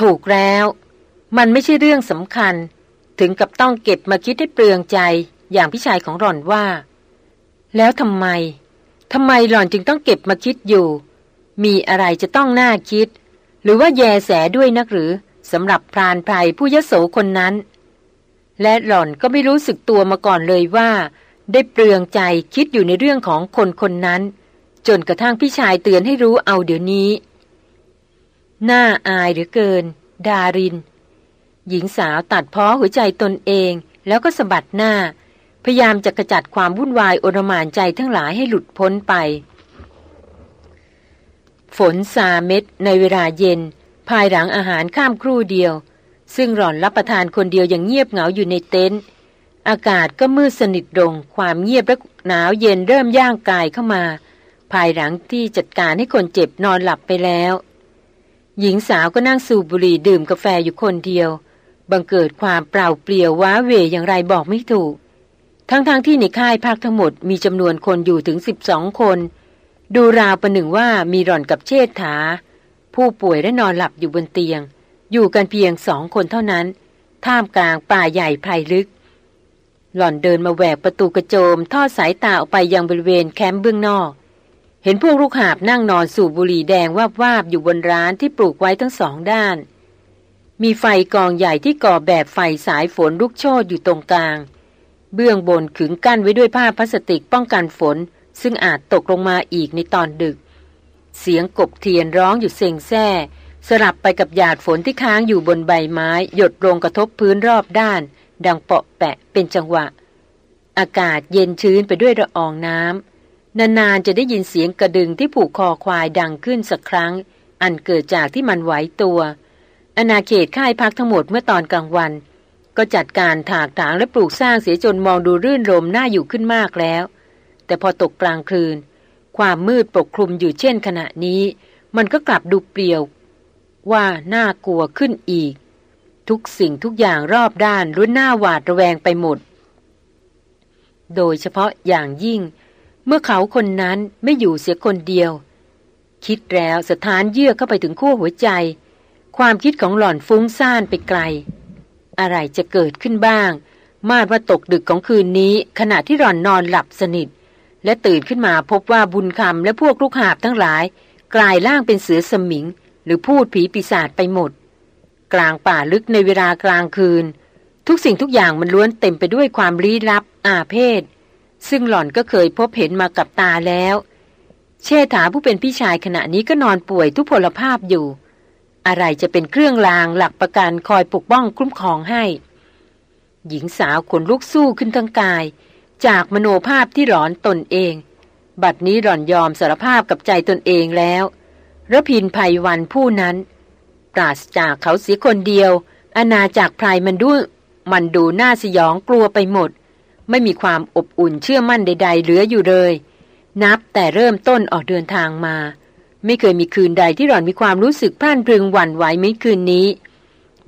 ถูกแล้ว มันไม่ใช่เรื่องสำคัญ ถึงกับต้องเก็บมาคิดให้เปลืองใจอย่างพี่ชายของหล่อนว่า แล้วทำไมทำไมหล่อนจึงต้องเก็บมาคิดอยู่ มีอะไรจะต้องน่าคิด หรือว่าแยแสด้วยนักหรือสำหรับพรานไพรผู้ยโสคนนั้น และหล่อนก็ไม่รู้สึกตัวมาก่อนเลยว่า ได้เปลืองใจคิดอยู่ในเรื่องของคนคนนั้น จนกระทั่งพี่ชายเตือนให้รู้เอาเดี๋ยวนี้ น่าอายหรือเกิน ดาริน หญิงสาวตัดพ้อหัวใจตนเองแล้วก็สะบัดหน้า พยายามจะกระจัดความวุ่นวายโอรมานใจทั้งหลายให้หลุดพ้นไป ฝนสาเม็ดในเวลาเย็น ภายหลังอาหารข้ามครู่เดียว ซึ่งหล่อนรับประทานคนเดียวอย่างเงียบเหงาอยู่ในเต็นท์อากาศก็มืดสนิทลงความเงียบและหนาวเย็นเริ่มย่างกายเข้ามา ภายหลังที่จัดการให้คนเจ็บนอนหลับไปแล้ว หญิงสาวก็นั่งสูบบุหรี่ดื่มกาแฟอยู่คนเดียว บังเกิดความเปล่าเปลี่ยวว้าเวอย่างไรบอกไม่ถูก ทั้งๆทที่ในค่ายพักทั้งหมดมีจำนวนคนอยู่ถึงสิบสองคน ดูราวประหนึ่งว่ามีหล่อนกับเชษฐา ผู้ป่วยและนอนหลับอยู่บนเตียง อยู่กันเพียงสองคนเท่านั้น ท่ามกลางป่าใหญ่ไพรลึก หล่อนเดินมาแหวกประตูกระโจมทอดสายตาออกไปยังบริเวณแคมป์เบื้องนอก เห็นพวกลูกหาบนั่งนอนสูบบุหรี่แดงวาบวาบอยู่บนร้านที่ปลูกไว้ทั้งสองด้าน มีไฟกองใหญ่ที่ก่อแบบไฟสายฝนลุกโชนอยู่ตรงกลาง เบื้องบนขึงกั้นไว้ด้วยผ้าพลาสติกป้องกันฝน ซึ่งอาจตกลงมาอีกในตอนดึก เสียงกบเทียนร้องอยู่เซ็งแซ่ สลับไปกับหยาดฝนที่ค้างอยู่บนใบไม้ หยดลงกระทบพื้นรอบด้าน ดังเปาะแปะเป็นจังหวะ อากาศเย็นชื้นไปด้วยละอองน้ำ นานๆจะได้ยินเสียงกระดึงที่ผูกคอควายดังขึ้นสักครั้ง อันเกิดจากที่มันไหวตัว อาณาเขตค่ายพักทั้งหมดเมื่อตอนกลางวัน ก็จัดการถากถางและปลูกสร้างเสียจนมองดูรื่นรมน่าอยู่ขึ้นมากแล้ว แต่พอตกกลางคืน ความมืดปกคลุมอยู่เช่นขณะนี้ มันก็กลับดูเปลี่ยว ว่าน่ากลัวขึ้นอีก ทุกสิ่งทุกอย่างรอบด้านรุนหน้าหวาดระแวงไปหมด โดยเฉพาะอย่างยิ่ง เมื่อเขาคนนั้นไม่อยู่เสียคนเดียว คิดแล้วสถานเยื่อเข้าไปถึงขั้วหัวใจ ความคิดของหล่อนฟุ้งซ่านไปไกล อะไรจะเกิดขึ้นบ้าง มาดว่าตกดึกของคืนนี้ ขณะที่หล่อนนอนหลับสนิท และตื่นขึ้นมาพบว่าบุญคำและพวกลูกหาบทั้งหลาย กลายร่างเป็นเสือสมิง หรือพูดผีปีศาจไปหมด กลางป่าลึกในเวลากลางคืน ทุกสิ่งทุกอย่างมันล้วนเต็มไปด้วยความลี้ลับอาเพศ ซึ่งหล่อนก็เคยพบเห็นมากับตาแล้ว เชษฐาผู้เป็นพี่ชายขณะนี้ก็นอนป่วยทุพพลภาพอยู่ อะไรจะเป็นเครื่องรางหลักประกันคอยปกป้องคุ้มครองให้ หญิงสาวขนลุกสู้ขึ้นทั้งกาย จากมโนภาพที่หลอนตนเอง บัดนี้หล่อนยอมสารภาพกับใจตนเองแล้วระพินภัยวันผู้นั้น ปราศจากเขาเสียคนเดียวอาณาจากภายมันดูมันดูน่าสยองกลัวไปหมด ไม่มีความอบอุ่นเชื่อมั่นใด ๆ เหลืออยู่เลย นับแต่เริ่มต้นออกเดินทางมา ไม่เคยมีคืนใดที่หล่อนมีความรู้สึกพร่านพรึงหวั่นไหวไม่คืนนี้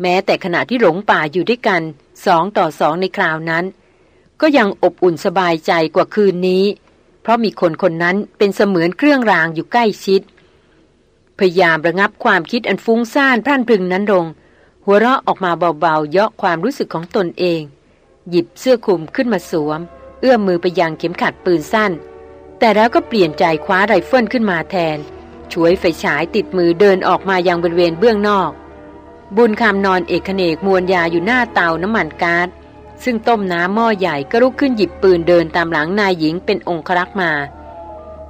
แม้แต่ขณะที่หลงป่าอยู่ด้วยกันสองต่อสองในคราวนั้น ก็ยังอบอุ่นสบายใจกว่าคืนนี้ เพราะมีคนคนนั้นเป็นเสมือนเครื่องรางอยู่ใกล้ชิด พยายามระงับความคิดอันฟุ้งซ่านพร่านพรึงนั้นลงหัวเราะออกมาเบาๆเยาะความรู้สึกของตนเอง หยิบเสื้อคลุมขึ้นมาสวม เอื้อมมือไปยังเข็มขัดปืนสั้น แต่แล้วก็เปลี่ยนใจคว้าไรเฟิลขึ้นมาแทน ช่วยไฟฉายติดมือเดินออกมายังบริเวณเบื้องนอก บุญคำนอนเอกเนกมวนยาอยู่หน้าเตาน้ำมันกา๊าซซึ่งต้มน้ำหม้อใหญ่ก็ลุกขึ้นหยิบปืนเดินตามหลังนายหญิงเป็นองครักษ์มา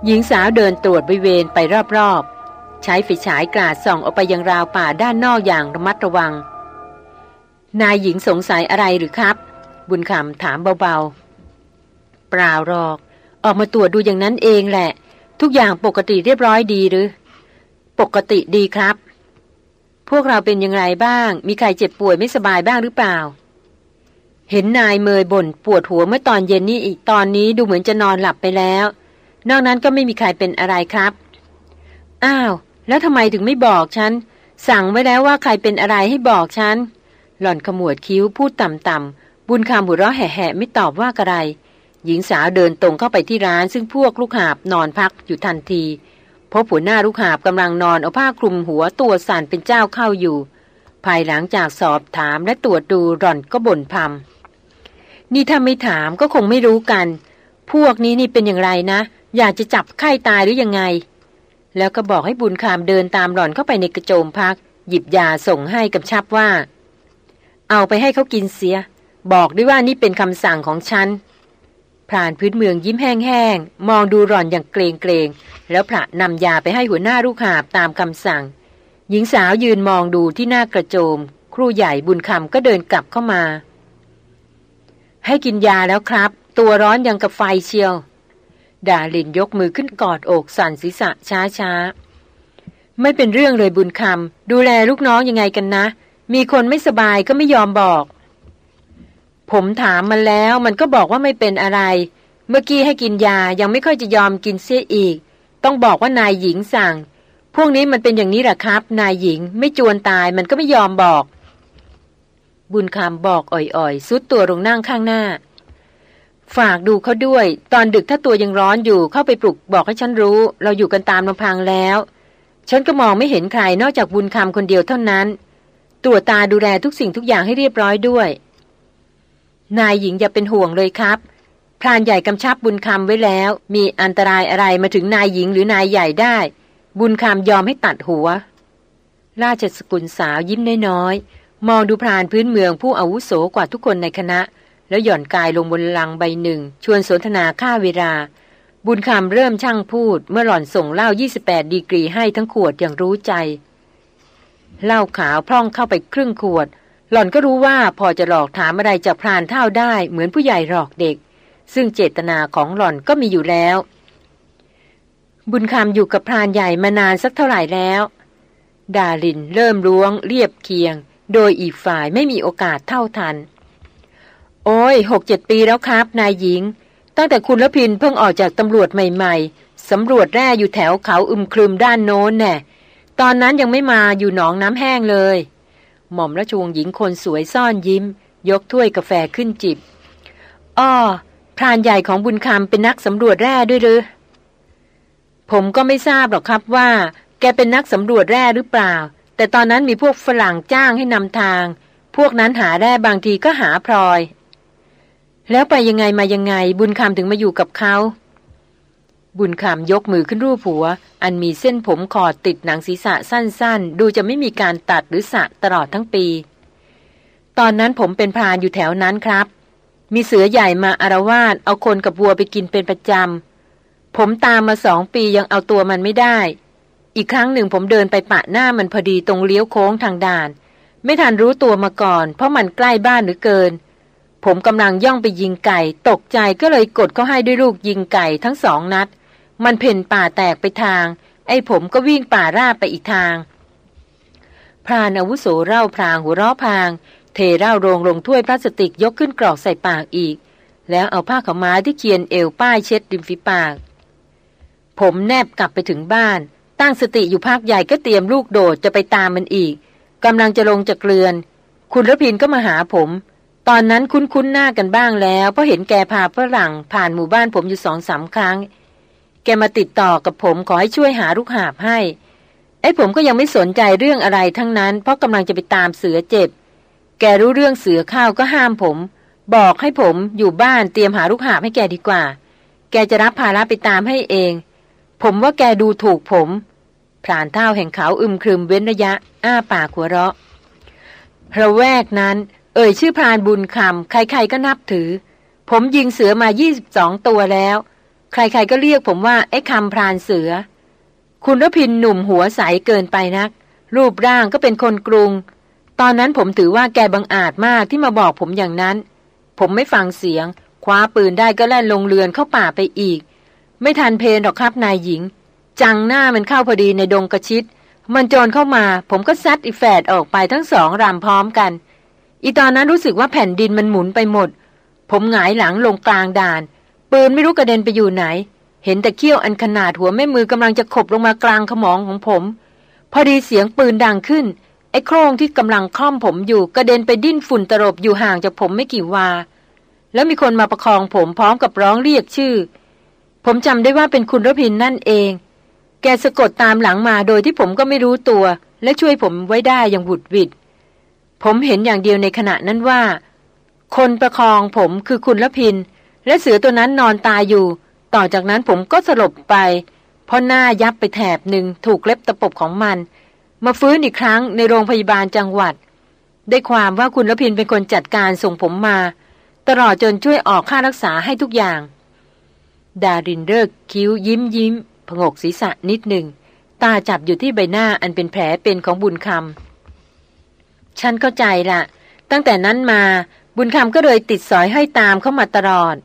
หญิงสาวเดินตรวจบริเวณไปรอบๆ ใช้ไฟฉายกราดส่องออกไปยังราวป่าด้านนอกอย่างระมัดระวัง นายหญิงสงสัยอะไรหรือครับ บุญคำถามเบาๆ เปล่าหรอก ออกมาตรวจดูอย่างนั้นเองแหละ ทุกอย่างปกติเรียบร้อยดีหรือ ปกติดีครับ พวกเราเป็นยังไงบ้าง มีใครเจ็บป่วยไม่สบายบ้างหรือเปล่า เห็นนายเมยบ่นปวดหัวเมื่อตอนเย็นนี้อีกตอนนี้ดูเหมือนจะนอนหลับไปแล้ว นอกนั้นก็ไม่มีใครเป็นอะไรครับ อ้าว แล้วทำไมถึงไม่บอกฉัน สั่งไว้แล้วว่าใครเป็นอะไรให้บอกฉันหล่อนขมวดคิ้วพูดต่ำๆ บุญคำหัวเราะแห่ๆไม่ตอบว่ากระไร หญิงสาวเดินตรงเข้าไปที่ร้าน ซึ่งพวกลูกหาบนอนพักอยู่ทันทีพบหัวหน้าลูกหาบกำลังนอนเอาผ้าคลุมหัวตัวสั่นเป็นเจ้าเข้าอยู่ ภายหลังจากสอบถามและตรวจดูร่อนก็บ่นพำนี่ถ้าไม่ถามก็คงไม่รู้กัน พวกนี้นี่เป็นอย่างไรนะ อยากจะจับไข้ตายหรือยังไง แล้วก็บอกให้บุญคามเดินตามหล่อนเข้าไปในกระโจมพัก หยิบยาส่งให้กับชับว่า เอาไปให้เขากินเสีย บอกด้วยว่านี่เป็นคำสั่งของฉันพรานพื้นเมืองยิ้มแห้งๆ มองดูหล่อนอย่างเกรงเกรงแล้วพระนำยาไปให้หัวหน้าลูกหาบตามคำสั่ง หญิงสาวยืนมองดูที่หน้ากระโจม ครูใหญ่บุญคำก็เดินกลับเข้ามา ให้กินยาแล้วครับ ตัวร้อนยังกับไฟเชียว ดาลินยกมือขึ้นกอดอกสั่นศีรษะช้าช้าไม่เป็นเรื่องเลยบุญคำดูแลลูกน้องยังไงกันนะ มีคนไม่สบายก็ไม่ยอมบอก ผมถามมันแล้วมันก็บอกว่าไม่เป็นอะไร เมื่อกี้ให้กินยายังไม่ค่อยจะยอมกินเสียอีก ต้องบอกว่านายหญิงสั่ง พวกนี้มันเป็นอย่างนี้แหละครับ นายหญิงไม่จวนตายมันก็ไม่ยอมบอก บุญคำบอกอ่อยๆซุดตัวลงนั่งข้างหน้า ฝากดูเขาด้วย ตอนดึกถ้าตัวยังร้อนอยู่เข้าไปปลุกบอกให้ฉันรู้ เราอยู่กันตามลำพังแล้ว ฉันก็มองไม่เห็นใครนอกจากบุญคำคนเดียวเท่านั้น ตรวจตาดูแลทุกสิ่งทุกอย่างให้เรียบร้อยด้วย นายหญิงอย่าเป็นห่วงเลยครับ พรานใหญ่กำชับบุญคำไว้แล้ว มีอันตรายอะไรมาถึงนายหญิงหรือนายใหญ่ได้ บุญคำยอมให้ตัดหัว ราชสกุลสาวยิ้มน้อยๆมองดูพรานพื้นเมืองผู้อาวุโสกว่าทุกคนในคณะ แล้วหย่อนกายลงบนลังใบหนึ่ง ชวนสนทนาค่าเวลา บุญคำเริ่มช่างพูด เมื่อหล่อนส่งเหล้า28 ดีกรีให้ทั้งขวดอย่างรู้ใจเหล้าขาวพร่องเข้าไปครึ่งขวด หล่อนก็รู้ว่าพอจะหลอกถามอะไรจากพรานเท่าได้เหมือนผู้ใหญ่หลอกเด็ก ซึ่งเจตนาของหล่อนก็มีอยู่แล้ว บุญคำอยู่กับพรานใหญ่มานานสักเท่าไหร่แล้ว ดาลินเริ่มล้วง เรียบเคียง โดยอีกฝ่ายไม่มีโอกาสเท่าทัน โอ้ยหกเจ็ดปีแล้วครับ นายหญิง ตั้งแต่คุณละพินเพิ่งออกจากตำรวจใหม่ๆสำรวจแร่อยู่แถวเขาอึมครึมด้านโน้นแน่ตอนนั้นยังไม่มาอยู่หนองน้ำแห้งเลย หม่อมราชวงศ์หญิงคนสวยซ่อนยิ้ม ยกถ้วยกาแฟขึ้นจิบ อ้อ พรานใหญ่ของบุญคำเป็นนักสำรวจแร่ด้วยหรือ ผมก็ไม่ทราบหรอกครับว่า แกเป็นนักสำรวจแร่หรือเปล่า แต่ตอนนั้นมีพวกฝรั่งจ้างให้นำทาง พวกนั้นหาแร่บางทีก็หาพลอย แล้วไปยังไงมายังไงบุญคำถึงมาอยู่กับเขา บุญคำยกมือขึ้นรูปหัว อันมีเส้นผมขอดติดหนังศีรษะสั้นๆ ดูจะไม่มีการตัดหรือสะตลอดทั้งปี ตอนนั้นผมเป็นพรานอยู่แถวนั้นครับ มีเสือใหญ่มาอารวาสเอาคนกับวัวไปกินเป็นประจำ ผมตามมาสองปียังเอาตัวมันไม่ได้ อีกครั้งหนึ่งผมเดินไปปะหน้ามันพอดีตรงเลี้ยวโค้งทางด่าน ไม่ทันรู้ตัวมาก่อน เพราะมันใกล้บ้านหรือเกินผมกำลังย่องไปยิงไก่ ตกใจก็เลยกดเขาให้ด้วยลูกยิงไก่ทั้งสองนัด มันเพ่นป่าแตกไปทาง ไอ้ผมก็วิ่งป่าราบไปอีกทาง พรานอาวุโสเล่าพรางหัวเราะพาง เทเล่าโรงลงถ้วยพลาสติกยกขึ้นกรอกใส่ปากอีก แล้วเอาผ้าขาวม้าที่เคียนเอวป้ายเช็ดริมฝีปาก ผมแนบกลับไปถึงบ้าน ตั้งสติอยู่พักใหญ่ก็เตรียมลูกโดดจะไปตามมันอีกกำลังจะลงจากเรือน คุณรพินก็มาหาผมตอนนั้นคุ้นๆหน้ากันบ้างแล้ว เพราะเห็นแกพาฝรั่งผ่านหมู่บ้านผมอยู่สองสาครั้ง แกมาติดต่อกับผมขอให้ช่วยหาลูกหาบให้ ไอ้ผมก็ยังไม่สนใจเรื่องอะไรทั้งนั้น เพราะกำลังจะไปตามเสือเจ็บ แกรู้เรื่องเสือข้าวก็ห้ามผม บอกให้ผมอยู่บ้านเตรียมหาลูกหาบให้แกดีกว่า แกจะรับภาระไปตามให้เอง ผมว่าแกดูถูกผมพรานเท่าแห่งเขาอึมครึมเว้นระยะ อ้าปากหัวเราะระแวกนั้น เอ่ยชื่อพรานบุญคำใครๆก็นับถือ ผมยิงเสือมา 22 ตัวแล้ว ใครๆก็เรียกผมว่าไอ้คำพรานเสือ คุณรพินหนุ่มหัวใสเกินไปนัก รูปร่างก็เป็นคนกรุง ตอนนั้นผมถือว่าแกบังอาจมากที่มาบอกผมอย่างนั้น ผมไม่ฟังเสียง คว้าปืนได้ก็แล่นลงเรือนเข้าป่าไปอีก ไม่ทันเพนหรอกครับนายหญิง จังหน้ามันเข้าพอดีในดงกระชิด มันโจรเข้ามา ผมก็ซัดอีแฝดออกไปทั้งสองรำพร้อมกัน อีตอนนั้นรู้สึกว่าแผ่นดินมันหมุนไปหมด ผมหงายหลังลงกลางด่าน ปืนไม่รู้กระเด็นไปอยู่ไหน เห็นแต่เขี้ยวอันขนาดหัวแม่มือกำลังจะขบลงมากลางขมองของผม พอดีเสียงปืนดังขึ้น ไอ้โครงที่กำลังคล่อมผมอยู่กระเด็นไปดิ้นฝุ่นตลบอยู่ห่างจากผมไม่กี่วา แล้วมีคนมาประคองผมพร้อมกับร้องเรียกชื่อ ผมจำได้ว่าเป็นคุณรพินนั่นเอง แกสะกดตามหลังมาโดยที่ผมก็ไม่รู้ตัว และช่วยผมไว้ได้อย่างบุดหวิดผมเห็นอย่างเดียวในขณะนั้นว่า คนประคองผมคือคุณละพิน และเสือตัวนั้นนอนตายอยู่ ต่อจากนั้นผมก็สลบไป เพราะหน้ายับไปแถบหนึ่งถูกเล็บตะปบของมัน มาฟื้นอีกครั้งในโรงพยาบาลจังหวัด ได้ความว่าคุณละพินเป็นคนจัดการส่งผมมา ตลอดจนช่วยออกค่ารักษาให้ทุกอย่าง ดารินเลิกคิ้วยิ้มยิ้มผงกศีรษะนิดหนึ่ง ตาจับอยู่ที่ใบหน้าอันเป็นแผลเป็นของบุญคำฉันเข้าใจละตั้งแต่นั้นมาบุญคำก็เลยติดสอยให้ตามเข้ามาตลอด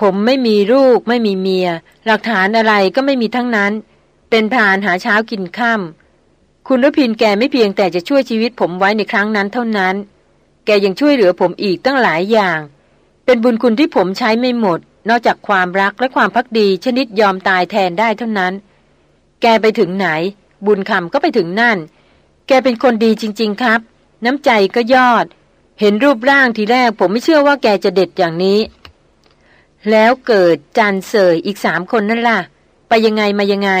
ผมไม่มีลูก ไม่มีเมีย หลักฐานอะไรก็ไม่มีทั้งนั้น เป็นผ่านหาเช้ากินข้ามคุณรพินแกไม่เพียงแต่จะช่วยชีวิตผมไว้ในครั้งนั้นเท่านั้น แกยังช่วยเหลือผมอีกตั้งหลายอย่าง เป็นบุญคุณที่ผมใช้ไม่หมด นอกจากความรักและความพักดีชนิดยอมตายแทนได้เท่านั้น แกไปถึงไหน บุญคำก็ไปถึงนั่น แกเป็นคนดีจริง ๆครับ น้ำใจก็ยอด เห็นรูปร่างทีแรกผมไม่เชื่อว่าแกจะเด็ดอย่างนี้ แล้วเกิดจันเสยอีกสามคนนั่นล่ะ ไปยังไงมายังไง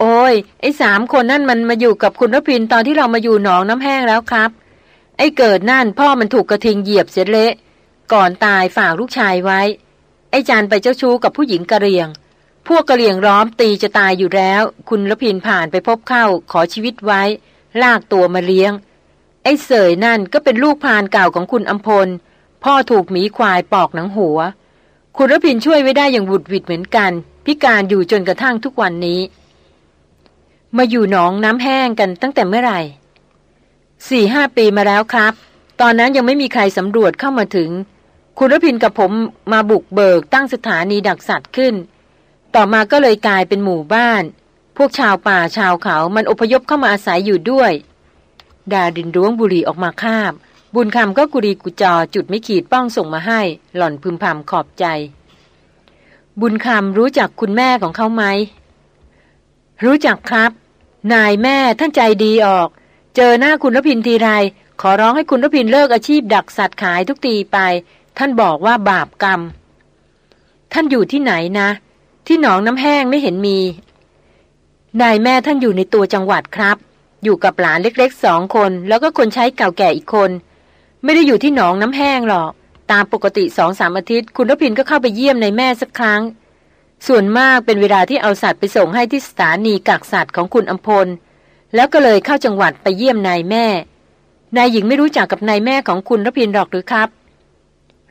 โอ้ย ไอ้สามคนนั่นมันมาอยู่กับคุณรพินตอนที่เรามาอยู่หนองน้ำแห้งแล้วครับ ไอ้เกิดนั่นพ่อมันถูกกระทิงเหยียบเสียเละ ก่อนตายฝากลูกชายไว้ ไอ้จันไปเจ้าชู้กับผู้หญิงกะเรียง พวกกระเหลี่ยงร้อมตีจะตายอยู่แล้ว คุณละพินผ่านไปพบเข้าขอชีวิตไว้ ลากตัวมาเลี้ยง ไอ้เสยนั่นก็เป็นลูกพานเก่าของคุณอัมพล พ่อถูกหมีควายปอกหนังหัว คุณละพินช่วยไว้ได้อย่างบุดวิดเหมือนกัน พิการอยู่จนกระทั่งทุกวันนี้ มาอยู่หนองน้ำแห้งกันตั้งแต่เมื่อไหร่สี่ห้าปีมาแล้วครับ ตอนนั้นยังไม่มีใครสำรวจเข้ามาถึง คุณรพินกับผมมาบุกเบิกตั้งสถานีดักสัตว์ขึ้น ต่อมาก็เลยกลายเป็นหมู่บ้าน พวกชาวป่าชาวเขามันอพยพเข้ามาอาศัยอยู่ด้วย ดาดินร้วงบุรีออกมาคาบ บุญคำก็กุรีกุจอจุดไม่ขีดป้องส่งมาให้ หล่อนพึมพำขอบใจ บุญคำรู้จักคุณแม่ของเขาไหม รู้จักครับ นายแม่ท่านใจดีออก เจอหน้าคุณรพินทีไร ขอร้องให้คุณรพินเลิกอาชีพดักสัตว์ขายทุกตีไป ท่านบอกว่าบาปกรรม ท่านอยู่ที่ไหนนะ ที่หนองน้ำแห้งไม่เห็นมี นายแม่ท่านอยู่ในตัวจังหวัดครับ อยู่กับหลานเล็กๆสองคน แล้วก็คนใช้เก่าแก่อีกคน ไม่ได้อยู่ที่หนองน้ำแห้งหรอก ตามปกติสองสามอาทิตย์ คุณรพินก็เข้าไปเยี่ยมในแม่สักครั้ง ส่วนมากเป็นเวลาที่เอาสัตว์ไปส่งให้ที่สถานีกักสัตว์ของคุณอัมพล แล้วก็เลยเข้าจังหวัดไปเยี่ยมนายแม่ นายหญิงไม่รู้จักกับนายแม่ของคุณรพินหรอกหรือครับ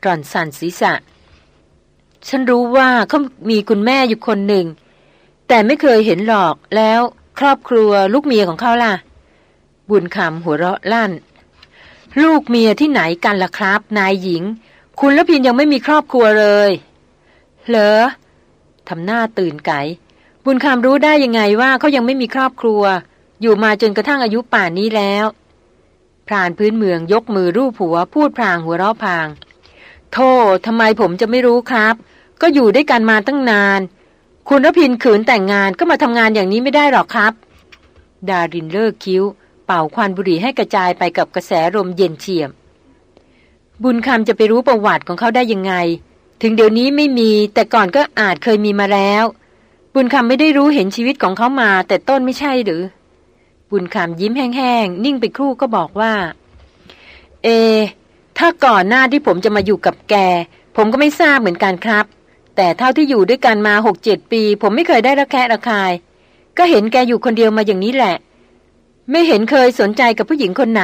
ร่อนสันศีรษะ ฉันรู้ว่าเขามีคุณแม่อยู่คนหนึ่ง แต่ไม่เคยเห็นหรอกแล้วครอบครัวลูกเมียของเขาล่ะ บุญคำหัวเราะลั่น ลูกเมียที่ไหนกันล่ะครับ นายหญิง คุณละพินยังไม่มีครอบครัวเลย เหรอทำหน้าตื่นไก่บุญคำรู้ได้ยังไงว่าเขายังไม่มีครอบครัว อยู่มาจนกระทั่งอายุป่านนี้แล้วพรานพื้นเมืองยกมือรูปหัวพูดพรางหัวเราะพาง โทษทำไมผมจะไม่รู้ครับ ก็อยู่ด้วยกันมาตั้งนาน คุณรพินขืนแต่งงานก็มาทำงานอย่างนี้ไม่ได้หรอกครับ ดารินเลิกคิ้ว เป่าควันบุหรี่ให้กระจายไปกับกระแสลมเย็นเฉียบบุญคำจะไปรู้ประวัติของเขาได้ยังไง ถึงเดี๋ยวนี้ไม่มีแต่ก่อนก็อาจเคยมีมาแล้ว บุญคำไม่ได้รู้เห็นชีวิตของเขามา แต่ต้นไม่ใช่หรือ บุญคำยิ้มแห้งๆนิ่งไปครู่ก็บอกว่า เอ ถ้าก่อนหน้าที่ผมจะมาอยู่กับแก ผมก็ไม่ทราบเหมือนกันครับ แต่เท่าที่อยู่ด้วยกันมาหกเจ็ดปี ผมไม่เคยได้ระแคะระคาย ก็เห็นแกอยู่คนเดียวมาอย่างนี้แหละ ไม่เห็นเคยสนใจกับผู้หญิงคนไหน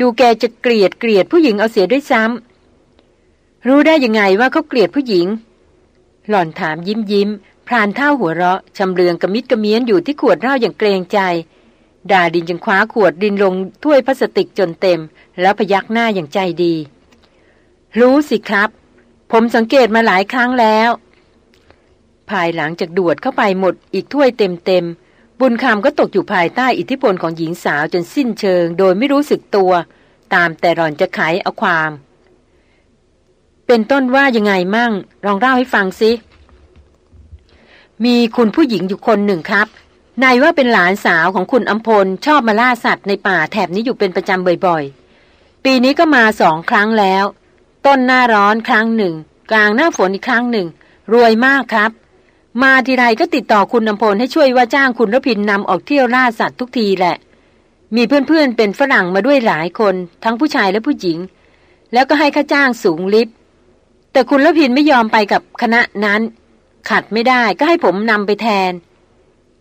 ดูแกจะเกลียดเกลียดผู้หญิงเอาเสียด้วยซ้ำรู้ได้ยังไงว่าเขาเกลียดผู้หญิง หล่อนถามยิ้มยิ้มพรานเท่าหัวเราะชำเลืองกระมิดกระเมียนอยู่ที่ขวดเหล้าอย่างเกรงใจ ดาดินจึงคว้าขวดดินลงถ้วยพลาสติกจนเต็ม แล้วพยักหน้าอย่างใจดี รู้สิครับ ผมสังเกตมาหลายครั้งแล้ว ภายหลังจากดวดเข้าไปหมดอีกถ้วยเต็มๆ บุญคำก็ตกอยู่ภายใต้อิทธิพลของหญิงสาวจนสิ้นเชิง โดยไม่รู้สึกตัว ตามแต่รอนจะไขเอาความ เป็นต้นว่ายังไงมั่ง ลองเล่าให้ฟังสิ มีคุณผู้หญิงอยู่คนหนึ่งครับนายว่าเป็นหลานสาวของคุณอัมพลชอบมาล่าสัตว์ในป่าแถบนี้อยู่เป็นประจำบ่อยๆ ปีนี้ก็มาสองครั้งแล้ว ต้นหน้าร้อนครั้งหนึ่ง กลางหน้าฝนอีกครั้งหนึ่ง รวยมากครับ มาทีไรก็ติดต่อคุณนำพลให้ช่วยว่าจ้างคุณรพินนำออกเที่ยวล่าสัตว์ทุกทีแหละ มีเพื่อนๆเป็นฝรั่งมาด้วยหลายคน ทั้งผู้ชายและผู้หญิง แล้วก็ให้ค่าจ้างสูงลิฟแต่คุณละพินไม่ยอมไปกับคณะนั้น ขัดไม่ได้ก็ให้ผมนำไปแทน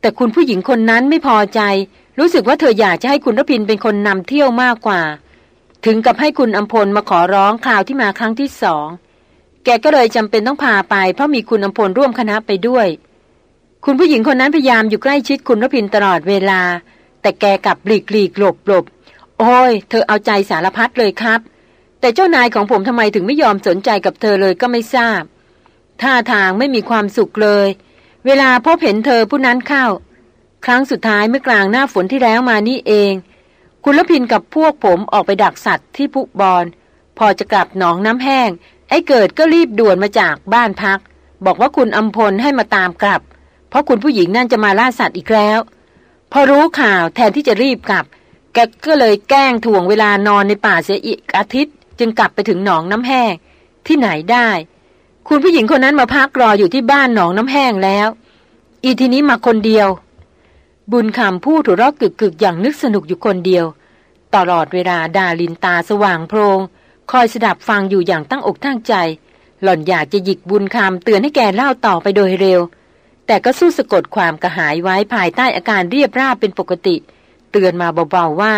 แต่คุณผู้หญิงคนนั้นไม่พอใจ รู้สึกว่าเธออยากจะให้คุณละพินเป็นคนนำเที่ยวมากกว่า ถึงกับให้คุณอัมพลมาขอร้องคราวที่มาครั้งที่สอง แกก็เลยจำเป็นต้องพาไป เพราะมีคุณอัมพลร่วมคณะไปด้วย คุณผู้หญิงคนนั้นพยายามอยู่ใกล้ชิดคุณรพินตลอดเวลา แต่แกกลับหลีกหลีกหลบหลบโอ้ย เธอเอาใจสารพัดเลยครับ แต่เจ้านายของผมทำไมถึงไม่ยอมสนใจกับเธอเลยก็ไม่ทราบ ท่าทางไม่มีความสุขเลย เวลาพบเห็นเธอผู้นั้นเข้า ครั้งสุดท้ายเมื่อกลางหน้าฝนที่แล้วมานี่เอง คุณรพินกับพวกผมออกไปดักสัตว์ที่พุบอน พอจะกลับหนองน้ำแห้ง ไอ้เกิดก็รีบด่วนมาจากบ้านพัก บอกว่าคุณอัมพลให้มาตามกลับ เพราะคุณผู้หญิงนั่นจะมาล่าสัตว์อีกแล้ว พอรู้ข่าวแทนที่จะรีบกลับ แกก็เลยแกล้งถ่วงเวลานอนในป่าเสียอีกอาทิตย์ จึงกลับไปถึงหนองน้ำแห้ง ที่ไหนได้ คุณผู้หญิงคนนั้นมาพักรออยู่ที่บ้านหนองน้ำแห้งแล้ว อีทีนี้มาคนเดียว บุญคำพูดถูรอกกึกๆอย่างนึกสนุกอยู่คนเดียว ตลอดเวลาดาลินตาสว่างโพรง คอยสดับฟังอยู่อย่างตั้งอกตั้งใจ หล่อนอยากจะหยิกบุญคำเตือนให้แกเล่าต่อไปโดยเร็ว แต่ก็สู้สะกดความกระหายไว้ภายใต้อาการเรียบราบเป็นปกติ เตือนมาเบาๆว่า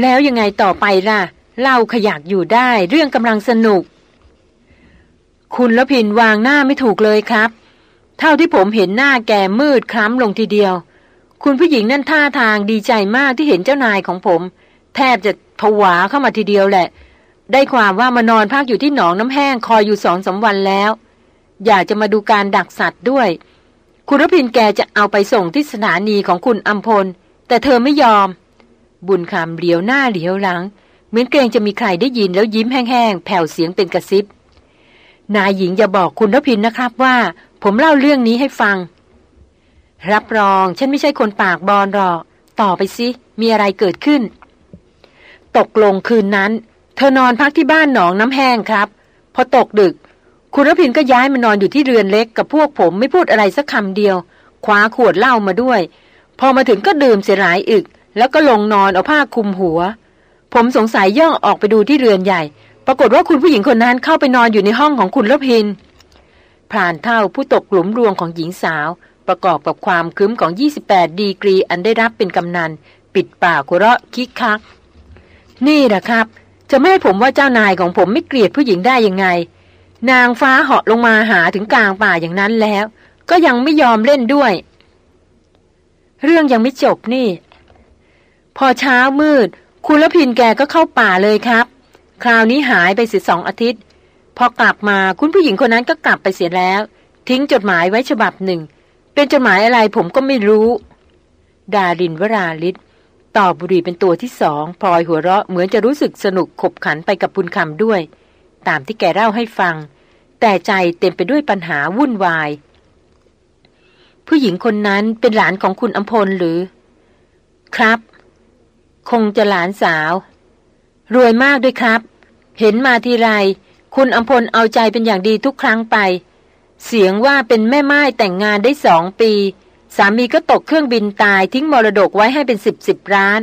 แล้วยังไงต่อไปล่ะ เล่าขยักอยู่ได้เรื่องกำลังสนุก คุณละพินวางหน้าไม่ถูกเลยครับ เท่าที่ผมเห็นหน้าแกมืดคล้ำลงทีเดียว คุณผู้หญิงนั่นท่าทางดีใจมากที่เห็นเจ้านายของผม แทบจะผวาเข้ามาทีเดียวแหละ ได้ความว่ามานอนพักอยู่ที่หนองน้ำแห้งคอยอยู่สองสาวันแล้ว อยากจะมาดูการดักสัตว์ด้วย คุณรพินแกจะเอาไปส่งที่สถานีของคุณอัมพล แต่เธอไม่ยอม บุญคำเหลียวหน้าเหลียวหลัง เหมือนเกรงจะมีใครได้ยินแล้วยิ้มแห้งๆแผ่วเสียงเป็นกระซิบ นายหญิงอย่าบอกคุณรพินนะครับว่า ผมเล่าเรื่องนี้ให้ฟัง รับรองฉันไม่ใช่คนปากบอลหรอก ต่อไปสิมีอะไรเกิดขึ้น ตกลงคืนนั้น เธอนอนพักที่บ้านหนองน้ำแห้งครับ พอตกดึก คุณรพินก็ย้ายมานอนอยู่ที่เรือนเล็กกับพวกผมไม่พูดอะไรสักคำเดียวคว้าขวดเหล้ามาด้วย พอมาถึงก็ดื่มเสียหลายอึก แล้วก็ลงนอนเอาผ้าคลุมหัว ผมสงสัยย่องออกไปดูที่เรือนใหญ่ ปรากฏว่าคุณผู้หญิงคนนั้นเข้าไปนอนอยู่ในห้องของคุณรพินพรานเท่าผู้ตกหลุมรวงของหญิงสาว ประกอบกับความคืมของ 28 ดีกรีอันได้รับเป็นกำนัน ปิดปากหัวเราะคิกคัก นี่แหละครับ จะไม่ให้ผมว่าเจ้านายของผมไม่เกลียดผู้หญิงได้ยังไง นางฟ้าเหาะลงมาหาถึงกลางป่าอย่างนั้นแล้ว ก็ยังไม่ยอมเล่นด้วย เรื่องยังไม่จบนี่ พอเช้ามืด คุณละพินแกก็เข้าป่าเลยครับ คราวนี้หายไปสิสองอาทิตย์ พอกลับมาคุณผู้หญิงคนนั้นก็กลับไปเสียแล้ว ทิ้งจดหมายไว้ฉบับหนึ่ง เป็นจดหมายอะไรผมก็ไม่รู้ ดารินวราลิศ ต่อบุรีเป็นตัวที่สองพลอยหัวเราะเหมือนจะรู้สึกสนุกขบขันไปกับบุญคำด้วย ตามที่แกเล่าให้ฟัง แต่ใจเต็มไปด้วยปัญหาวุ่นวาย ผู้หญิงคนนั้นเป็นหลานของคุณอัมพลหรือ ครับ คงจะหลานสาว รวยมากด้วยครับ เห็นมาทีไร คุณอัมพลเอาใจเป็นอย่างดีทุกครั้งไป เสียงว่าเป็นแม่ไม้แต่งงานได้สองปี สามีก็ตกเครื่องบินตายทิ้งมรดกไว้ให้เป็นสิบสิบร้าน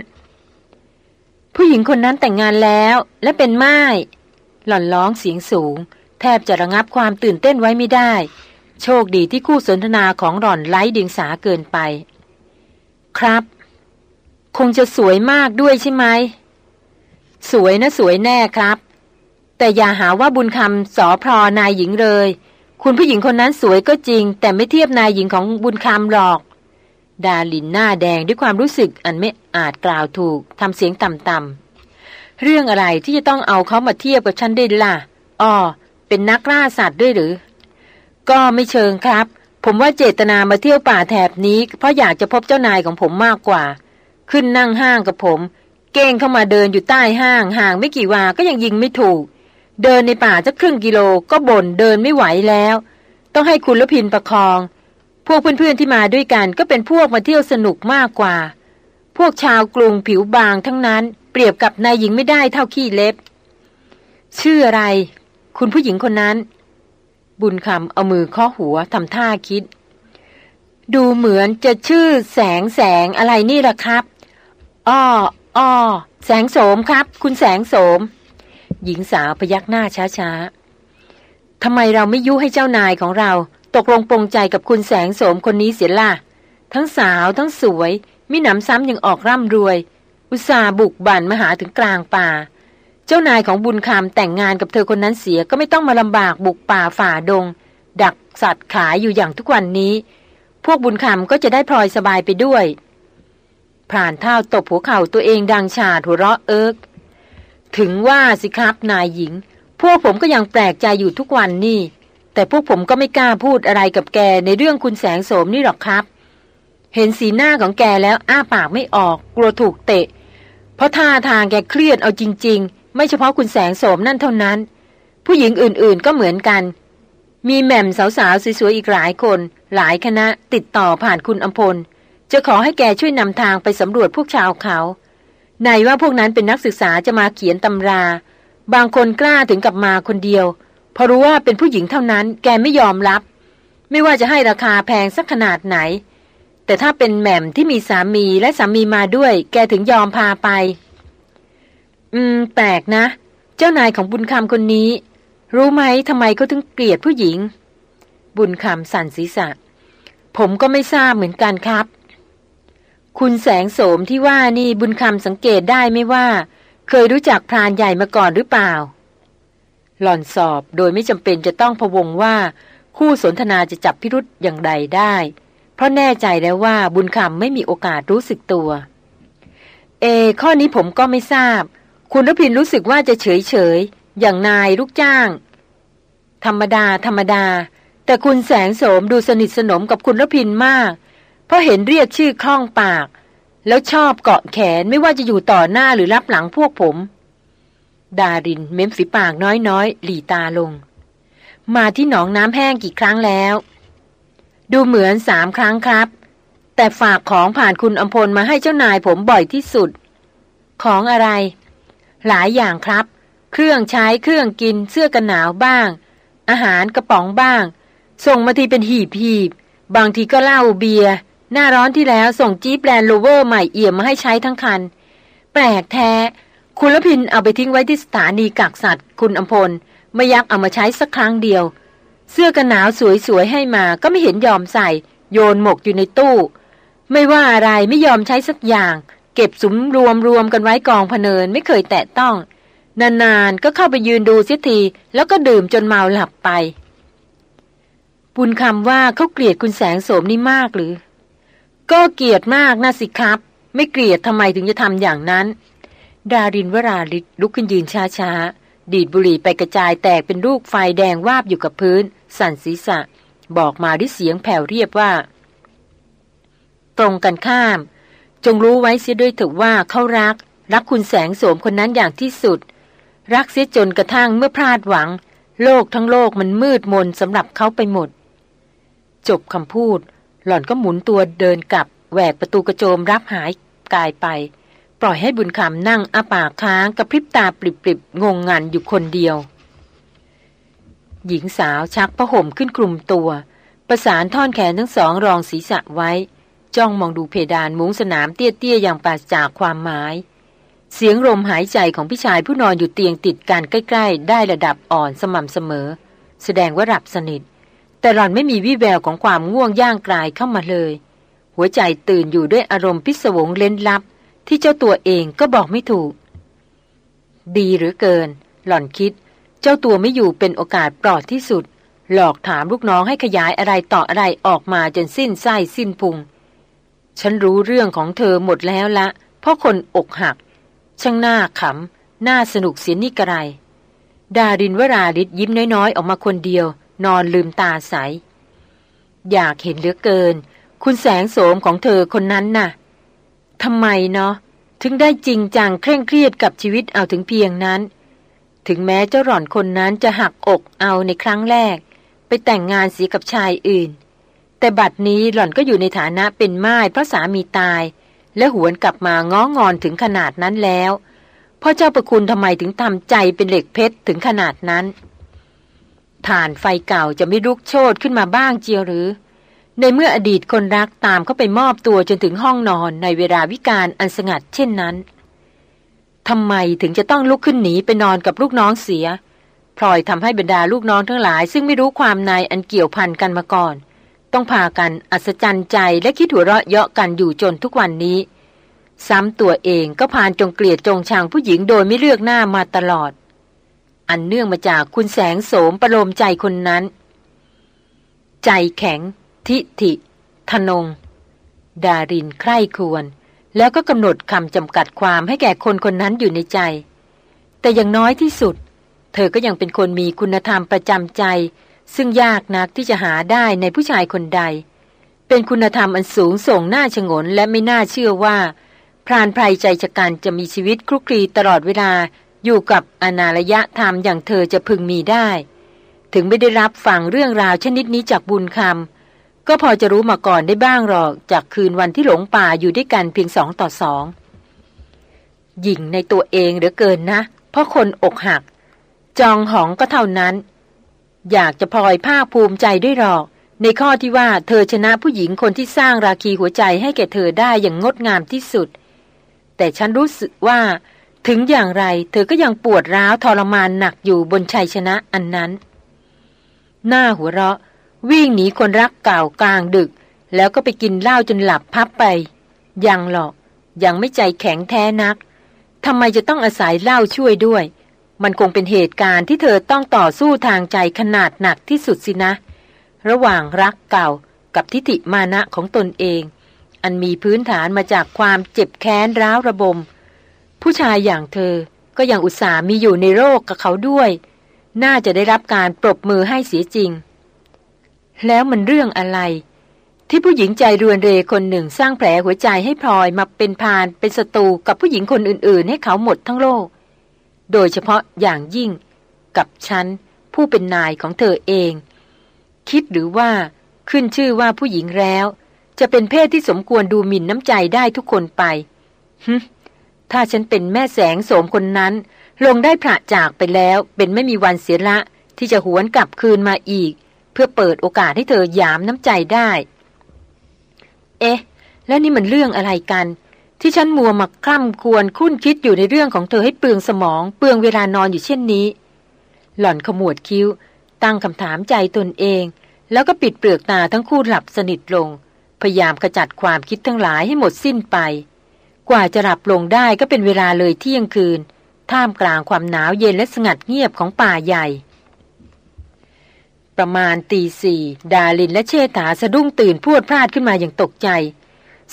ผู้หญิงคนนั้นแต่งงานแล้วและเป็นไม้หล่อนร้องเสียงสูง แทบจะระงับความตื่นเต้นไว้ไม่ได้ โชคดีที่คู่สนทนาของหล่อนไร้เดียงสาเกินไป ครับ คงจะสวยมากด้วยใช่ไหม สวยนะสวยแน่ครับ แต่อย่าหาว่าบุญคำสอพรนายหญิงเลย คุณผู้หญิงคนนั้นสวยก็จริง แต่ไม่เทียบนายหญิงของบุญคำหรอก ดาลินหน้าแดงด้วยความรู้สึกอันไม่อาจกล่าวถูกทำเสียงต่ำๆเรื่องอะไรที่จะต้องเอาเขามาเทียบกับฉันได้ล่ะอ้อเป็นนักล่าสัตว์ด้วยหรือ ก็ไม่เชิงครับ ผมว่าเจตนามาเที่ยวป่าแถบนี้ เพราะอยากจะพบเจ้านายของผมมากกว่า ขึ้นนั่งห้างกับผม เก้งเข้ามาเดินอยู่ใต้ห้างห่างไม่กี่วาก็ยังยิงไม่ถูก เดินในป่าสักครึ่งกิโลก็บ่นเดินไม่ไหวแล้ว ต้องให้คุณละพินประคอง พวกเพื่อนๆที่มาด้วยกันก็เป็นพวกมาเที่ยวสนุกมากกว่า พวกชาวกรุงผิวบางทั้งนั้น เปรียบกับนายหญิงไม่ได้เท่าขี้เล็บ ชื่ออะไร คุณผู้หญิงคนนั้น บุญคำเอามือข้อหัวทำท่าคิด ดูเหมือนจะชื่อแสงแสงอะไรนี่ล่ะครับอ้ออ้อแสงโสมครับ คุณแสงโสม หญิงสาวพยักหน้าช้าๆทำไมเราไม่ยุให้เจ้านายของเรา ตกลงปรงใจกับคุณแสงโสมคนนี้เสียล่ะ ทั้งสาวทั้งสวย มิหนำซ้ำยังออกร่ำรวย อุตส่าห์บุกบั่นมาหาถึงกลางป่า เจ้านายของบุญคำแต่งงานกับเธอคนนั้นเสียก็ไม่ต้องมาลำบากบุกป่าฝ่าดง ดักสัตว์ขายอยู่อย่างทุกวันนี้ พวกบุญคำก็จะได้พลอยสบายไปด้วยพรานเท่าตบหัวเข่าตัวเองดังชาดหัวเราะเอิก ถึงว่าสิครับนายหญิง พวกผมก็ยังแปลกใจอยู่ทุกวันนี่ แต่พวกผมก็ไม่กล้าพูดอะไรกับแกในเรื่องคุณแสงโสมนี่หรอกครับ เห็นสีหน้าของแกแล้วอ้าปากไม่ออก กลัวถูกเตะ เพราะท่าทางแกเครียดเอาจริง ๆ ไม่เฉพาะคุณแสงโสมนั่นเท่านั้น ผู้หญิงอื่นๆก็เหมือนกัน มีแหม่มสาวๆสวยๆอีกหลายคน หลายคณะติดต่อผ่านคุณอมพลจะขอให้แกช่วยนำทางไปสำรวจพวกชาวเขา ในว่าพวกนั้นเป็นนักศึกษาจะมาเขียนตำรา บางคนกล้าถึงกับมาคนเดียวพอรู้ว่าเป็นผู้หญิงเท่านั้นแกไม่ยอมรับ ไม่ว่าจะให้ราคาแพงสักขนาดไหน แต่ถ้าเป็นแหม่มที่มีสามีและสามีมาด้วย แกถึงยอมพาไป อืม แปลกนะ เจ้านายของบุญคำคนนี้ รู้ไหมทำไมเขาถึงเกลียดผู้หญิง บุญคำสั่นศีรษะ ผมก็ไม่ทราบเหมือนกันครับ คุณแสงโสมที่ว่านี่บุญคำสังเกตได้ไม่ว่า เคยรู้จักพรานใหญ่มาก่อนหรือเปล่า หล่อนสอบโดยไม่จำเป็นจะต้องพวงว่า คู่สนทนาจะจับพิรุษอย่างใดได้ เพราะแน่ใจแล้วว่าบุญคำไม่มีโอกาสรู้สึกตัว เอ ข้อนี้ผมก็ไม่ทราบ คุณรพินรู้สึกว่าจะเฉยเฉยอย่างนายลูกจ้าง ธรรมดา ธรรมดา แต่คุณแสงโสมดูสนิทสนมกับคุณรพินมาก ราะเห็นเรียกชื่อคล่องปาก แล้วชอบเกาะแขนไม่ว่าจะอยู่ต่อหน้าหรือรับหลังพวกผม ดารินเม้มฝีปากน้อยๆ หลีตาลง มาที่หนองน้ำแห้งกี่ครั้งแล้ว ดูเหมือนสามครั้งครับ แต่ฝากของผ่านคุณอมพลมาให้เจ้านายผมบ่อยที่สุด ของอะไร หลายอย่างครับ เครื่องใช้เครื่องกินเสื้อกันหนาวบ้าง อาหารกระป๋องบ้าง ส่งมาทีเป็นหีบหีบบางทีก็เหล้าเบียร์ หน้าร้อนที่แล้วส่งจี๊ปแลนด์โลเวอร์ใหม่เอี่ยมมาให้ใช้ทั้งคัน แปลกแท้ คุณละพินเอาไปทิ้งไว้ที่สถานีกักสัตว์ คุณอมพลไม่ยักเอามาใช้สักครั้งเดียว เสื้อกันหนาวสวยๆให้มาก็ไม่เห็นยอมใส่ โยนหมกอยู่ในตู้ ไม่ว่าอะไรไม่ยอมใช้สักอย่าง เก็บสุมรวมรวมกันไว้กองพเนินไม่เคยแตะต้อง นานๆก็เข้าไปยืนดูเสียทีแล้วก็ดื่มจนเมาหลับไปบุญคำว่าเขาเกลียดคุณแสงโสมนี่มากหรือ ก็เกลียดมากนะสิครับ ไม่เกลียดทำไมถึงจะทำอย่างนั้น ดารินวราลิศลุกขึ้นยืนช้าๆ ดีดบุหรี่ไปกระจายแตกเป็นลูกไฟแดงวาบอยู่กับพื้น สั่นศีรษะ บอกมาด้วยเสียงแผ่วเรียบว่า ตรงกันข้าม จงรู้ไว้เสียด้วยเถอะว่าเขารัก รักคุณแสงโสมคนนั้นอย่างที่สุด รักเสียจนกระทั่งเมื่อพลาดหวัง โลกทั้งโลกมันมืดมนสำหรับเขาไปหมด จบคำพูด หล่อนก็หมุนตัวเดินกลับแหวกประตูกระโจมรับหายกายไป ปล่อยให้บุญคำนั่งอาปากค้างกระพริบตาปริบๆงงงันอยู่คนเดียว หญิงสาวชักผ้าห่มขึ้นกลุ่มตัว ประสานท่อนแขนทั้งสองรองศีรษะไว้ จ้องมองดูเพดานมุ้งสนามเตี้ยๆอย่างปราศจากความหมาย เสียงลมหายใจของพี่ชายผู้นอนอยู่เตียงติดกันใกล้ ๆ ได้ระดับอ่อนสม่ำเสมอ แสดงว่าหลับสนิท แต่หล่อนไม่มีวิแววของความง่วงย่างกลายเข้ามาเลย หัวใจตื่นอยู่ด้วยอารมณ์พิศวงเล้นลับ ที่เจ้าตัวเองก็บอกไม่ถูก ดีหรือเกิน หล่อนคิด เจ้าตัวไม่อยู่เป็นโอกาสปลอดที่สุด หลอกถามลูกน้องให้ขยายอะไรต่ออะไรออกมาจนสิ้นไส้สิ้นพุง ฉันรู้เรื่องของเธอหมดแล้วละ เพราะคนอกหัก ช่างหน้าขำหน้าสนุกเสียนี่กระไร ดารินวราลิศยิ้มน้อยๆ ออกมาคนเดียว นอนลืมตาใส อยากเห็นเหลือเกิน คุณแสงโสมของเธอคนนั้นน่ะทำไมเนาะถึงได้จริงจังเคร่งเครียดกับชีวิตเอาถึงเพียงนั้น ถึงแม้เจ้าหล่อนคนนั้นจะหักอกเอาในครั้งแรก ไปแต่งงานเสียกับชายอื่น แต่บัดนี้หล่อนก็อยู่ในฐานะเป็นไม้เพราะสามีตาย และหวนกลับมาง้องอนถึงขนาดนั้นแล้วพ่อเจ้าประคุณทำไมถึงทำใจเป็นเหล็กเพชรถึงขนาดนั้น ฐานไฟเก่าจะไม่ลุกโชนขึ้นมาบ้างเจียวหรือ ในเมื่ออดีตคนรักตามเขาไปมอบตัวจนถึงห้องนอนในเวลาวิการอันสงัดเช่นนั้นทำไมถึงจะต้องลุกขึ้นหนีไปนอนกับลูกน้องเสียพลอยทำให้บรรดาลูกน้องทั้งหลาย ซึ่งไม่รู้ความในอันเกี่ยวพันกันมาก่อน ต้องพากันอัศจรรย์ใจและคิดหัวเราะเยาะกันอยู่จนทุกวันนี้ ซ้ำตัวเองก็พานจงเกลียดจงชังผู้หญิงโดยไม่เลือกหน้ามาตลอด อันเนื่องมาจากคุณแสงโสมประโลมใจคนนั้น ใจแข็ง ทิฐิ ทนง ดารินใคร่ควร แล้วก็กำหนดคำจำกัดความให้แก่คนคนนั้นอยู่ในใจ แต่อย่างน้อยที่สุด เธอก็ยังเป็นคนมีคุณธรรมประจำใจ ซึ่งยากนักที่จะหาได้ในผู้ชายคนใด เป็นคุณธรรมอันสูงส่งน้าชงนและไม่น่าเชื่อว่าพรานไพรใจชะกันจะมีชีวิตคลุกคลีตลอดเวลา อยู่กับอนาลยะธรรมอย่างเธอจะพึงมีได้ ถึงไม่ได้รับฟังเรื่องราวชนิดนี้จากบุญคำก็พอจะรู้มาก่อนได้บ้างหรอกจากคืนวันที่หลงป่าอยู่ด้วยกันเพียงสองต่อสองหญิงในตัวเองเหลือเกินนะ เพราะคนอกหัก จองหองก็เท่านั้น อยากจะพลอยภาคภูมิใจด้วยหรอก ในข้อที่ว่าเธอชนะผู้หญิงคนที่สร้างราคีหัวใจให้แก่เธอได้อย่างงดงามที่สุด แต่ฉันรู้สึกว่า ถึงอย่างไรเธอก็ยังปวดร้าวทรมานหนักอยู่บนชัยชนะอันนั้น หน้าหัวเราะ วิ่งหนีคนรักเก่ากลางดึก แล้วก็ไปกินเหล้าจนหลับพับไป ยังหรอก ยังไม่ใจแข็งแท้นักทำไมจะต้องอาศัยเหล้าช่วยด้วย มันคงเป็นเหตุการณ์ที่เธอต้องต่อสู้ทางใจขนาดหนักที่สุดสินะ ระหว่างรักเก่ากับทิฏฐิมานะของตนเอง อันมีพื้นฐานมาจากความเจ็บแค้นร้าวระบม ผู้ชายอย่างเธอก็ยังอุตส่าห์มีอยู่ในโรคกับเขาด้วย น่าจะได้รับการปรบมือให้เสียจริง แล้วมันเรื่องอะไร ที่ผู้หญิงใจรวนเรคนหนึ่งสร้างแผลหัวใจให้พลอยมาเป็นพานเป็นศัตรูกับผู้หญิงคนอื่น ๆ ให้เขาหมดทั้งโลก โดยเฉพาะอย่างยิ่งกับฉันผู้เป็นนายของเธอเอง คิดหรือว่าขึ้นชื่อว่าผู้หญิงแล้ว จะเป็นเพศที่สมควรดูหมิ่นน้ำใจได้ทุกคนไปฮึ ถ้าฉันเป็นแม่แสงโสมคนนั้น ลงได้พระจากไปแล้วเป็นไม่มีวันเสียละที่จะหวนกลับคืนมาอีก เพื่อเปิดโอกาสให้เธอยามน้ำใจได้ เอ๊ะ แล้วนี่มันเรื่องอะไรกัน ที่ฉันมัวมักคล่ำควรคุ้นคิดอยู่ในเรื่องของเธอให้เปลืองสมอง เปลืองเวลานอนอยู่เช่นนี้ หล่อนขมวดคิ้ว ตั้งคำถามใจตนเอง แล้วก็ปิดเปลือกตาทั้งคู่หลับสนิทลง พยายามขจัดความคิดทั้งหลายให้หมดสิ้นไป กว่าจะหลับลงได้ก็เป็นเวลาเลยเที่ยงคืน ท่ามกลางความหนาวเย็นและสงัดเงียบของป่าใหญ่ ประมาณตีสี่ดาลินและเชษฐาสะดุ้งตื่นพูดพลาดขึ้นมาอย่างตกใจ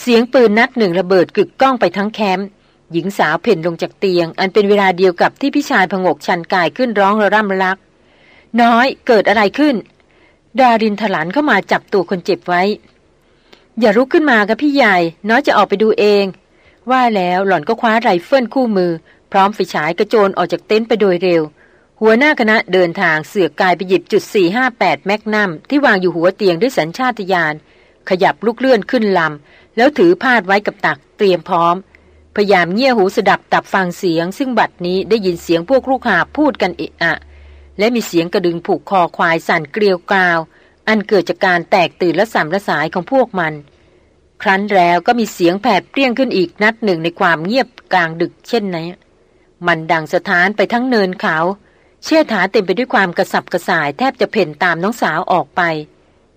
เสียงปืนนัดหนึ่งระเบิดกึกก้องไปทั้งแคมป์หญิงสาวเพ่นลงจากเตียง อันเป็นเวลาเดียวกับที่พี่ชายผงกชันกายขึ้นร้องระร่ำรัก น้อยเกิดอะไรขึ้น ดารินถลันเข้ามาจับตัวคนเจ็บไว้ อย่ารุกขึ้นมากับพี่ใหญ่ น้อยจะออกไปดูเอง ว่าแล้วหล่อนก็คว้าไรเฟิลคู่มือ พร้อมไฟฉายกระโจนออกจากเต็นท์ไปโดยเร็ว หัวหน้าคณะเดินทางเสือกกายไปหยิบจุด 458 แมกนัมที่วางอยู่หัวเตียงด้วยสัญชาตญาณขยับลูกเลื่อนขึ้นลำ แล้วถือพาดไว้กับตักเตรียมพร้อม พยายามเงี่ยหูสดับตรับฟังเสียง ซึ่งบัดนี้ได้ยินเสียงพวกลูกหาบพูดกันเอะอะ และมีเสียงกระดึงผูกคอควายสั่นเกลียวกราว อันเกิดจากการแตกตื่นและสัมละสายของพวกมัน ครั้นแล้วก็มีเสียงแผดเปรี้ยงขึ้นอีกนัดหนึ่งในความเงียบกลางดึกเช่นนี้มันดังสะท้านไปทั้งเนินเขา เชี่ยถาเต็มไปด้วยความกระสับกระส่ายแทบจะเพ่นตามน้องสาวออกไป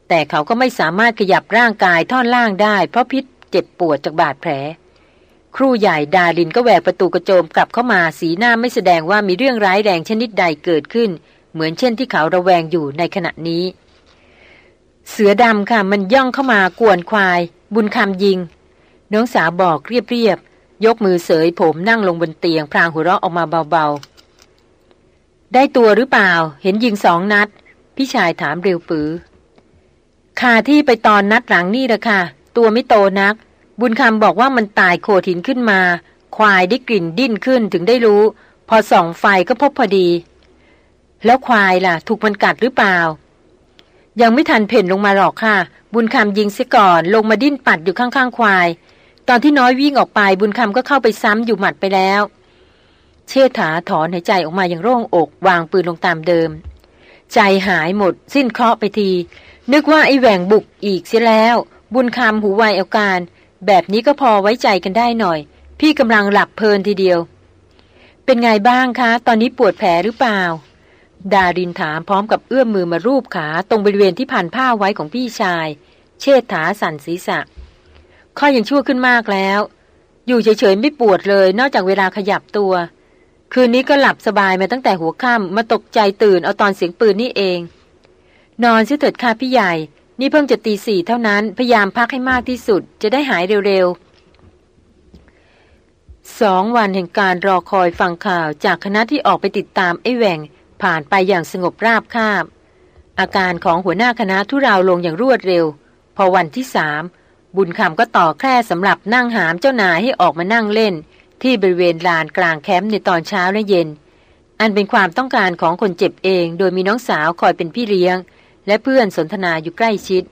แต่เขาก็ไม่สามารถขยับร่างกายท่อนล่างได้ เพราะพิษเจ็บปวดจากบาดแผล ครูใหญ่ดาลินก็แหวกประตูกระโจมกลับเข้ามาสีหน้าไม่แสดงว่ามีเรื่องร้ายแรงชนิดใดเกิดขึ้น เหมือนเช่นที่เขาระแวงอยู่ในขณะนี้ เสือดำค่ะมันย่องเข้ามากวนควาย บุญคำยิง น้องสาวบอกเรียบๆยกมือเสยผมนั่งลงบนเตียง พรางหัวเราะออกมาเบาๆ ได้ตัวหรือเปล่า เห็นยิงสองนัด พี่ชายถามเร็วปือคาที่ไปตอนนัดหลังนี่ละค่ะ ตัวไม่โตนัก บุญคำบอกว่ามันตายโคถินขึ้นมา ควายได้กลิ่นดิ้นขึ้นถึงได้รู้ พอส่องไฟก็พบพอดี แล้วควายล่ะ ถูกมันกัดหรือเปล่า ยังไม่ทันเพ่นลงมาหรอกค่ะ บุญคำยิงเสียก่อน ลงมาดิ้นปัดอยู่ข้างๆควาย ตอนที่น้อยวิ่งออกไปบุญคำก็เข้าไปซ้ำอยู่หมัดไปแล้ว เชษฐาถอนหายใจออกมาอย่างโล่งอก วางปืนลงตามเดิม ใจหายหมด สิ้นเคราะห์ไปที นึกว่าไอ้แหว่งบุกอีกเสียแล้ว บุญคำหูไวเอาการ แบบนี้ก็พอไว้ใจกันได้หน่อย พี่กำลังหลับเพลินทีเดียว เป็นไงบ้างคะ ตอนนี้ปวดแผลหรือเปล่า ดารินถามพร้อมกับเอื้อมมือมารูปขาตรงบริเวณที่ผ่านผ้าไว้ของพี่ชาย เชิดถาสั่นศีรษะ ข้อยังชั่วขึ้นมากแล้ว อยู่เฉยๆไม่ปวดเลย นอกจากเวลาขยับตัว คืนนี้ก็หลับสบายมาตั้งแต่หัวค่ำมาตกใจตื่นเอาตอนเสียงปืนนี่เอง นอนซิเถิดค่ะพี่ใหญ่ นี่เพิ่งจะตีสี่เท่านั้นพยายามพักให้มากที่สุด จะได้หายเร็วๆสองวันแห่งการรอคอยฟังข่าวจากคณะที่ออกไปติดตามไอ้แหวง ผ่านไปอย่างสงบราบคาบ อาการของหัวหน้าคณะทุราลงอย่างรวดเร็ว พอวันที่สามบุญคำก็ต่อแคร่สำหรับนั่งหามเจ้านายให้ออกมานั่งเล่น ที่บริเวณลานกลางแคมป์ในตอนเช้าและเย็น อันเป็นความต้องการของคนเจ็บเอง โดยมีน้องสาวคอยเป็นพี่เลี้ยง และเพื่อนสนทนาอยู่ใกล้ชิด